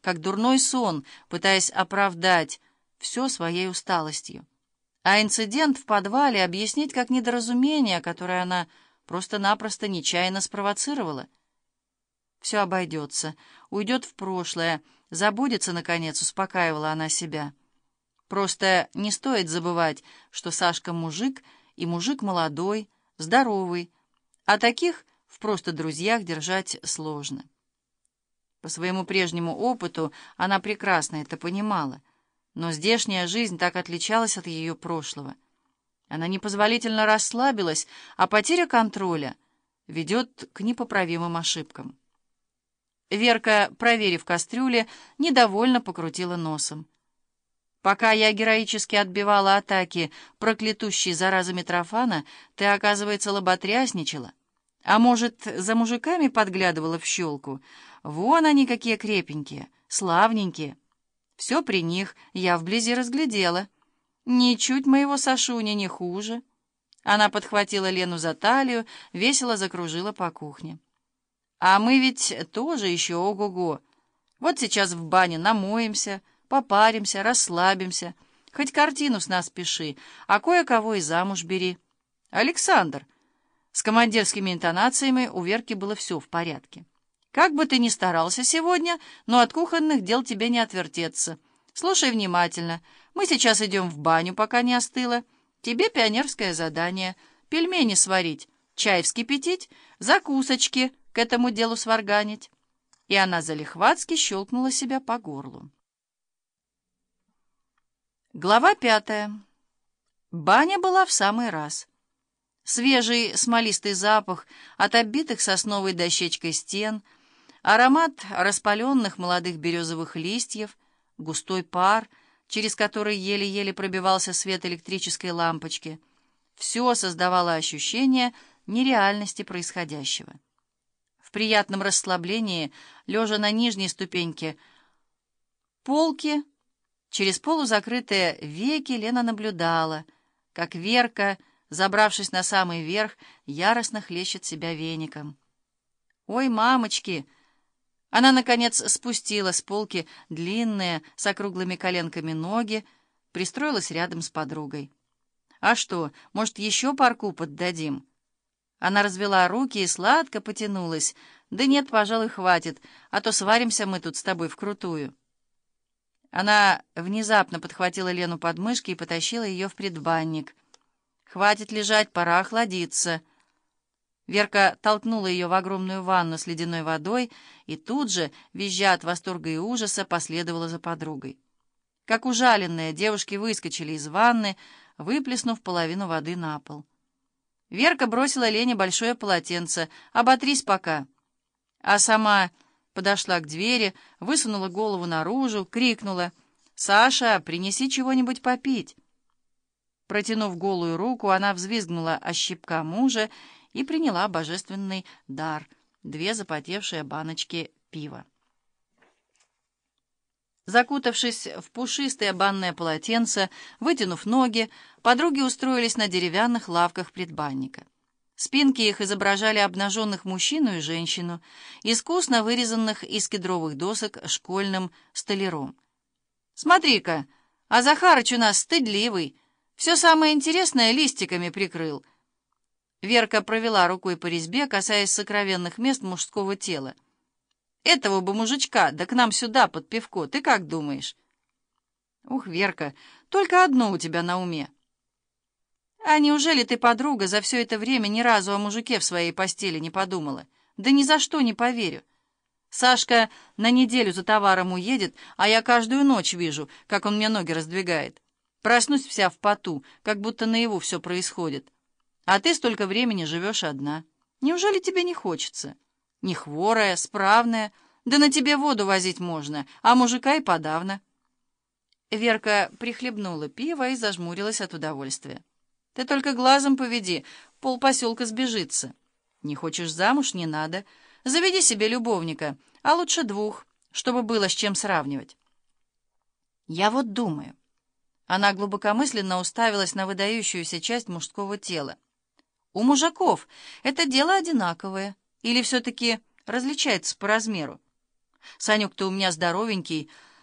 как дурной сон, пытаясь оправдать все своей усталостью. А инцидент в подвале объяснить как недоразумение, которое она просто-напросто нечаянно спровоцировала. Все обойдется, уйдет в прошлое, забудется, наконец, успокаивала она себя. Просто не стоит забывать, что Сашка мужик, и мужик молодой, здоровый, а таких в просто друзьях держать сложно. По своему прежнему опыту она прекрасно это понимала, но здешняя жизнь так отличалась от ее прошлого. Она непозволительно расслабилась, а потеря контроля ведет к непоправимым ошибкам. Верка, проверив кастрюли, недовольно покрутила носом. Пока я героически отбивала атаки проклятущей заразы Митрофана, ты, оказывается, лоботрясничала. А может, за мужиками подглядывала в щелку? Вон они какие крепенькие, славненькие. Все при них я вблизи разглядела. Ничуть моего Сашуни не хуже. Она подхватила Лену за талию, весело закружила по кухне. А мы ведь тоже еще ого-го. Вот сейчас в бане намоемся, попаримся, расслабимся. Хоть картину с нас пиши, а кое-кого и замуж бери. Александр, с командирскими интонациями у Верки было все в порядке. «Как бы ты ни старался сегодня, но от кухонных дел тебе не отвертеться. Слушай внимательно. Мы сейчас идем в баню, пока не остыло. Тебе пионерское задание. Пельмени сварить, чай вскипятить, закусочки к этому делу сварганить». И она залихватски щелкнула себя по горлу. Глава пятая. Баня была в самый раз. Свежий смолистый запах от оббитых сосновой дощечкой стен, аромат распаленных молодых березовых листьев, густой пар, через который еле-еле пробивался свет электрической лампочки. Все создавало ощущение нереальности происходящего. В приятном расслаблении, лежа на нижней ступеньке полки, через полузакрытые веки Лена наблюдала, как Верка — забравшись на самый верх, яростно хлещет себя веником. «Ой, мамочки!» Она, наконец, спустила с полки длинные, с округлыми коленками ноги, пристроилась рядом с подругой. «А что, может, еще парку поддадим?» Она развела руки и сладко потянулась. «Да нет, пожалуй, хватит, а то сваримся мы тут с тобой вкрутую». Она внезапно подхватила Лену под мышки и потащила ее в предбанник — «Хватит лежать, пора охладиться». Верка толкнула ее в огромную ванну с ледяной водой и тут же, визжа от восторга и ужаса, последовала за подругой. Как ужаленные, девушки выскочили из ванны, выплеснув половину воды на пол. Верка бросила Лене большое полотенце. «Оботрись пока». А сама подошла к двери, высунула голову наружу, крикнула. «Саша, принеси чего-нибудь попить». Протянув голую руку, она взвизгнула о щипка мужа и приняла божественный дар — две запотевшие баночки пива. Закутавшись в пушистое банное полотенце, вытянув ноги, подруги устроились на деревянных лавках предбанника. Спинки их изображали обнаженных мужчину и женщину, искусно вырезанных из кедровых досок школьным столяром. «Смотри-ка, а Захарыч у нас стыдливый!» Все самое интересное листиками прикрыл. Верка провела рукой по резьбе, касаясь сокровенных мест мужского тела. Этого бы мужичка, да к нам сюда, под пивко, ты как думаешь? Ух, Верка, только одно у тебя на уме. А неужели ты, подруга, за все это время ни разу о мужике в своей постели не подумала? Да ни за что не поверю. Сашка на неделю за товаром уедет, а я каждую ночь вижу, как он мне ноги раздвигает. Проснусь вся в поту, как будто наяву все происходит. А ты столько времени живешь одна. Неужели тебе не хочется? Не хворая, справная, да на тебе воду возить можно, а мужика и подавно. Верка прихлебнула пиво и зажмурилась от удовольствия. Ты только глазом поведи, пол поселка сбежится. Не хочешь замуж — не надо. Заведи себе любовника, а лучше двух, чтобы было с чем сравнивать. Я вот думаю, она глубокомысленно уставилась на выдающуюся часть мужского тела. «У мужиков это дело одинаковое, или все-таки различается по размеру? Санюк-то у меня здоровенький,